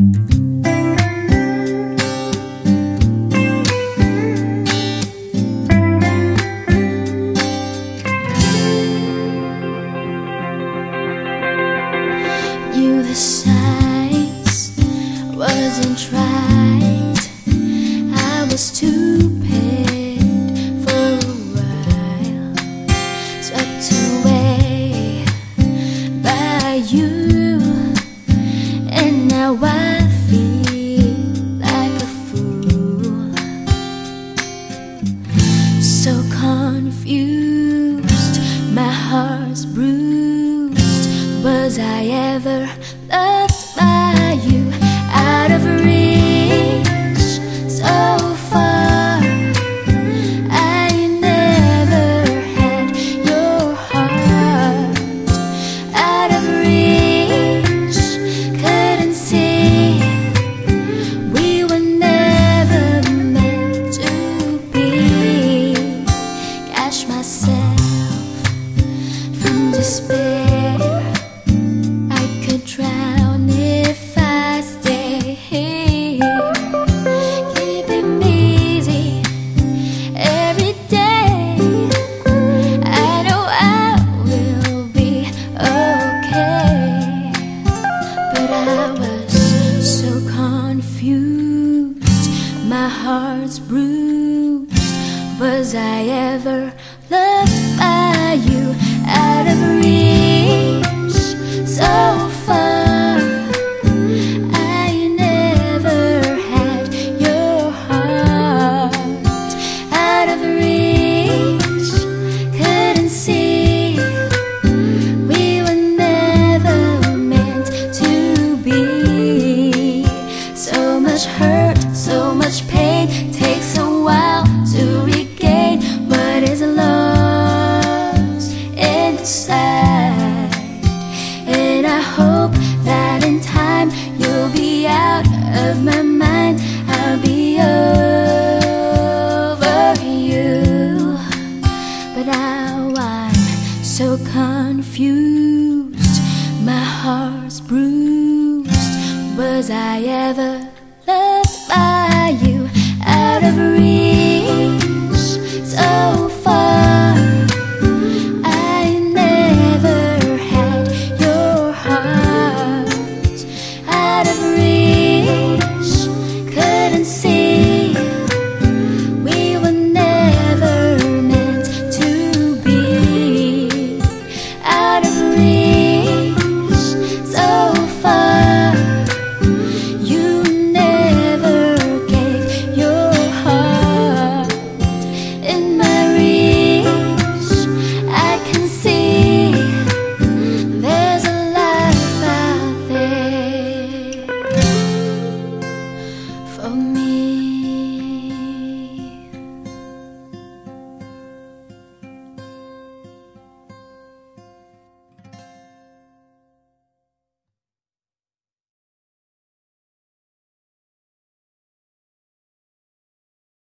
You the size wasn't right. I was stupid for a while, swept away by you, Was I ever loved by you? Out of reach, so far. I never had your heart. Out of reach, couldn't see. We were never meant to be. Catch myself from despair. Heart's bruised. Was I ever loved by you? Out of reach, so far. I never had your heart. Out of reach, couldn't see. We were never meant to be. So much hurt, time you'll be out of my mind. I'll be over you. But now I'm so confused. My heart's bruised. Was I ever